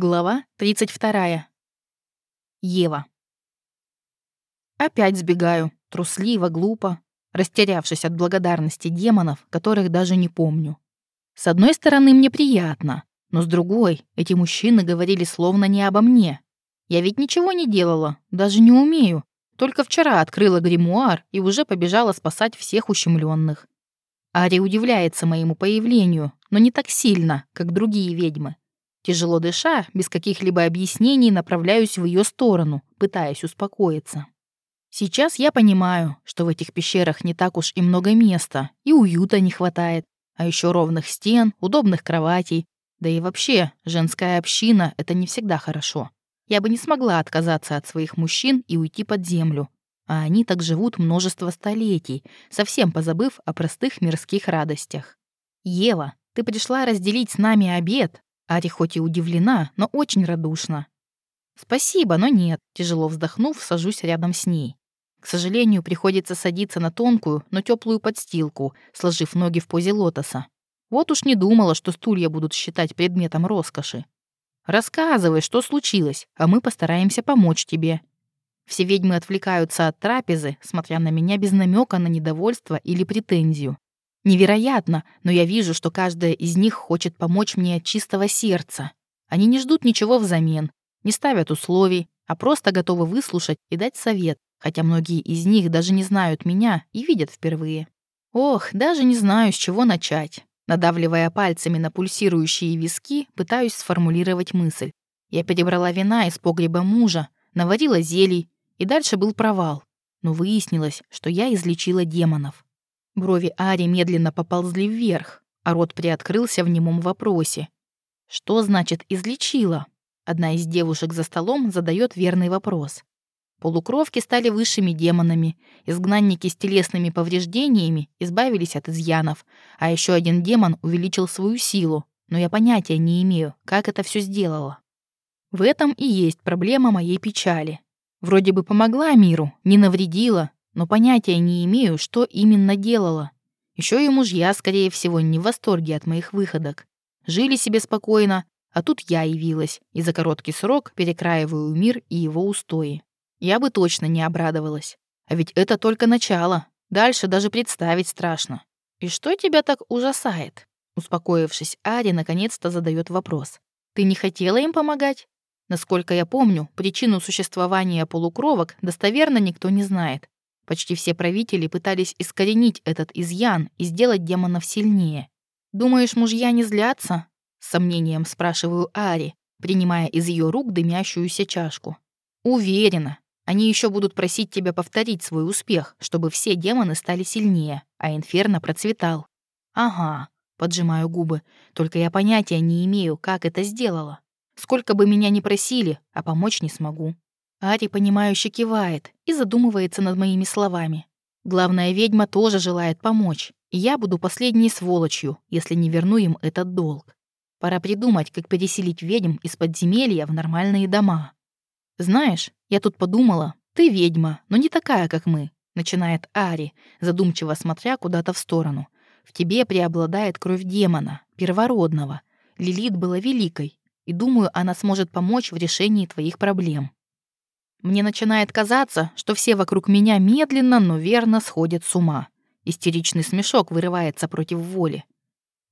Глава 32. Ева. Опять сбегаю, трусливо, глупо, растерявшись от благодарности демонов, которых даже не помню. С одной стороны, мне приятно, но с другой, эти мужчины говорили словно не обо мне. Я ведь ничего не делала, даже не умею. Только вчера открыла гримуар и уже побежала спасать всех ущемленных. Ари удивляется моему появлению, но не так сильно, как другие ведьмы. Тяжело дыша, без каких-либо объяснений направляюсь в ее сторону, пытаясь успокоиться. Сейчас я понимаю, что в этих пещерах не так уж и много места, и уюта не хватает, а еще ровных стен, удобных кроватей, да и вообще, женская община — это не всегда хорошо. Я бы не смогла отказаться от своих мужчин и уйти под землю. А они так живут множество столетий, совсем позабыв о простых мирских радостях. «Ева, ты пришла разделить с нами обед, Ари хоть и удивлена, но очень радушна. «Спасибо, но нет», — тяжело вздохнув, сажусь рядом с ней. К сожалению, приходится садиться на тонкую, но теплую подстилку, сложив ноги в позе лотоса. Вот уж не думала, что стулья будут считать предметом роскоши. Рассказывай, что случилось, а мы постараемся помочь тебе. Все ведьмы отвлекаются от трапезы, смотря на меня без намека на недовольство или претензию. Невероятно, но я вижу, что каждая из них хочет помочь мне от чистого сердца. Они не ждут ничего взамен, не ставят условий, а просто готовы выслушать и дать совет, хотя многие из них даже не знают меня и видят впервые. Ох, даже не знаю, с чего начать. Надавливая пальцами на пульсирующие виски, пытаюсь сформулировать мысль. Я перебрала вина из погреба мужа, наварила зелий, и дальше был провал. Но выяснилось, что я излечила демонов. Брови Ари медленно поползли вверх, а рот приоткрылся в немом вопросе. «Что значит излечила?» Одна из девушек за столом задает верный вопрос. Полукровки стали высшими демонами, изгнанники с телесными повреждениями избавились от изъянов, а еще один демон увеличил свою силу, но я понятия не имею, как это все сделало. В этом и есть проблема моей печали. Вроде бы помогла миру, не навредила, но понятия не имею, что именно делала. Еще и мужья, скорее всего, не в восторге от моих выходок. Жили себе спокойно, а тут я явилась, и за короткий срок перекраиваю мир и его устои. Я бы точно не обрадовалась. А ведь это только начало. Дальше даже представить страшно. «И что тебя так ужасает?» Успокоившись, Ари наконец-то задает вопрос. «Ты не хотела им помогать?» Насколько я помню, причину существования полукровок достоверно никто не знает. Почти все правители пытались искоренить этот изъян и сделать демонов сильнее. «Думаешь, мужья не злятся?» — с сомнением спрашиваю Ари, принимая из ее рук дымящуюся чашку. «Уверена. Они еще будут просить тебя повторить свой успех, чтобы все демоны стали сильнее, а Инферно процветал». «Ага», — поджимаю губы, только я понятия не имею, как это сделала. Сколько бы меня ни просили, а помочь не смогу. Ари, понимающе кивает и задумывается над моими словами. Главная ведьма тоже желает помочь, и я буду последней сволочью, если не верну им этот долг. Пора придумать, как переселить ведьм из подземелья в нормальные дома. Знаешь, я тут подумала, ты ведьма, но не такая, как мы, начинает Ари, задумчиво смотря куда-то в сторону. В тебе преобладает кровь демона, первородного. Лилит была великой, и думаю, она сможет помочь в решении твоих проблем. Мне начинает казаться, что все вокруг меня медленно, но верно сходят с ума. Истеричный смешок вырывается против воли.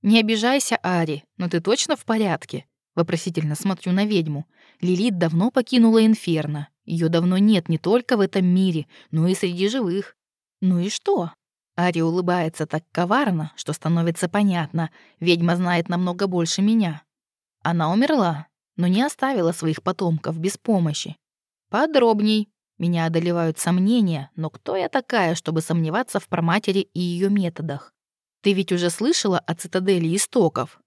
«Не обижайся, Ари, но ты точно в порядке?» Вопросительно смотрю на ведьму. Лилит давно покинула Инферно. Ее давно нет не только в этом мире, но и среди живых. Ну и что? Ари улыбается так коварно, что становится понятно. Ведьма знает намного больше меня. Она умерла, но не оставила своих потомков без помощи. Подробней. Меня одолевают сомнения, но кто я такая, чтобы сомневаться в проматере и ее методах? Ты ведь уже слышала о цитадели истоков?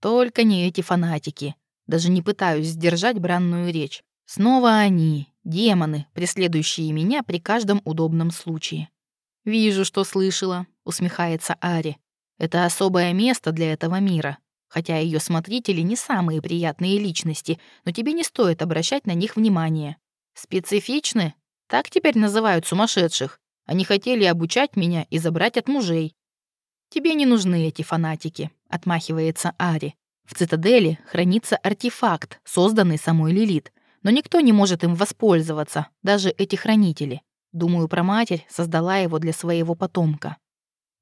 Только не эти фанатики. Даже не пытаюсь сдержать бранную речь. Снова они, демоны, преследующие меня при каждом удобном случае. «Вижу, что слышала», — усмехается Ари. «Это особое место для этого мира. Хотя ее смотрители не самые приятные личности, но тебе не стоит обращать на них внимание. Специфичны? Так теперь называют сумасшедших. Они хотели обучать меня и забрать от мужей. Тебе не нужны эти фанатики, отмахивается Ари. В цитадели хранится артефакт, созданный самой Лилит, но никто не может им воспользоваться, даже эти хранители. Думаю, про матерь создала его для своего потомка.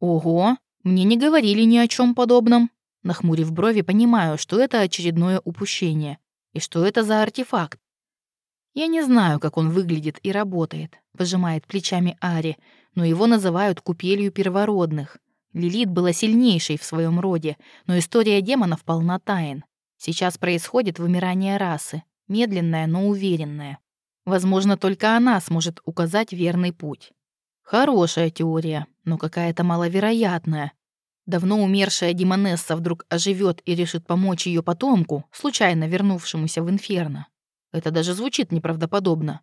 Ого, мне не говорили ни о чем подобном. Нахмурив брови, понимаю, что это очередное упущение. И что это за артефакт? Я не знаю, как он выглядит и работает, пожимает плечами Ари, но его называют купелью первородных. Лилит была сильнейшей в своем роде, но история демонов полна тайн. Сейчас происходит вымирание расы, медленное, но уверенное. Возможно, только она сможет указать верный путь. Хорошая теория, но какая-то маловероятная. Давно умершая Демонесса вдруг оживет и решит помочь ее потомку, случайно вернувшемуся в Инферно. Это даже звучит неправдоподобно.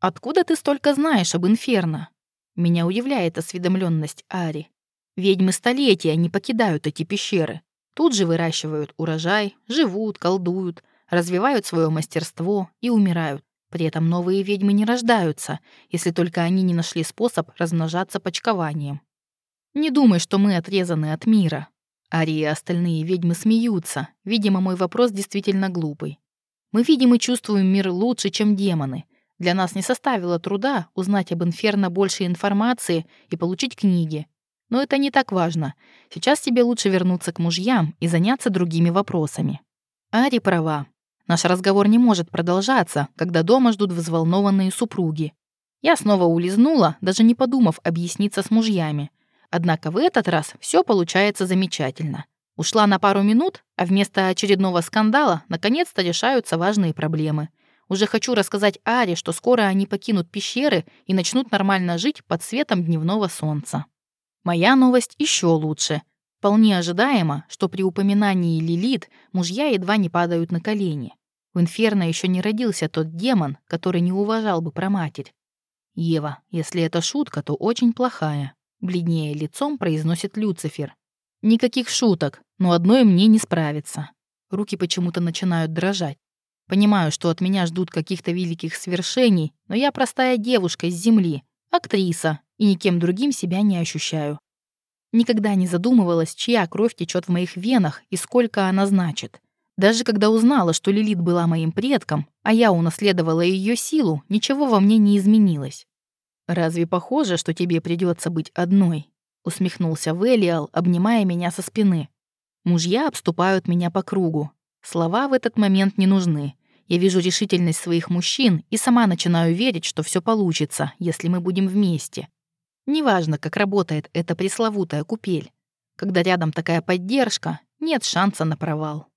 Откуда ты столько знаешь об Инферно? Меня удивляет осведомленность Ари. Ведьмы столетия не покидают эти пещеры. Тут же выращивают урожай, живут, колдуют, развивают свое мастерство и умирают. При этом новые ведьмы не рождаются, если только они не нашли способ размножаться почкованием. Не думай, что мы отрезаны от мира. Ари и остальные ведьмы смеются. Видимо, мой вопрос действительно глупый. Мы видим и чувствуем мир лучше, чем демоны. Для нас не составило труда узнать об Инферно больше информации и получить книги. Но это не так важно. Сейчас тебе лучше вернуться к мужьям и заняться другими вопросами. Ари права. Наш разговор не может продолжаться, когда дома ждут взволнованные супруги. Я снова улизнула, даже не подумав объясниться с мужьями. Однако в этот раз все получается замечательно. Ушла на пару минут, а вместо очередного скандала наконец-то решаются важные проблемы. Уже хочу рассказать Аре, что скоро они покинут пещеры и начнут нормально жить под светом дневного солнца. Моя новость еще лучше. Вполне ожидаемо, что при упоминании Лилит мужья едва не падают на колени. В Инферно еще не родился тот демон, который не уважал бы про матерь. Ева, если это шутка, то очень плохая. Бледнее лицом произносит Люцифер. Никаких шуток, но одной мне не справиться. Руки почему-то начинают дрожать. Понимаю, что от меня ждут каких-то великих свершений, но я простая девушка с земли, актриса, и никем другим себя не ощущаю. Никогда не задумывалась, чья кровь течет в моих венах и сколько она значит. Даже когда узнала, что Лилит была моим предком, а я унаследовала ее силу, ничего во мне не изменилось. «Разве похоже, что тебе придется быть одной?» — усмехнулся Велиал, обнимая меня со спины. Мужья обступают меня по кругу. Слова в этот момент не нужны. Я вижу решительность своих мужчин и сама начинаю верить, что все получится, если мы будем вместе. Неважно, как работает эта пресловутая купель. Когда рядом такая поддержка, нет шанса на провал.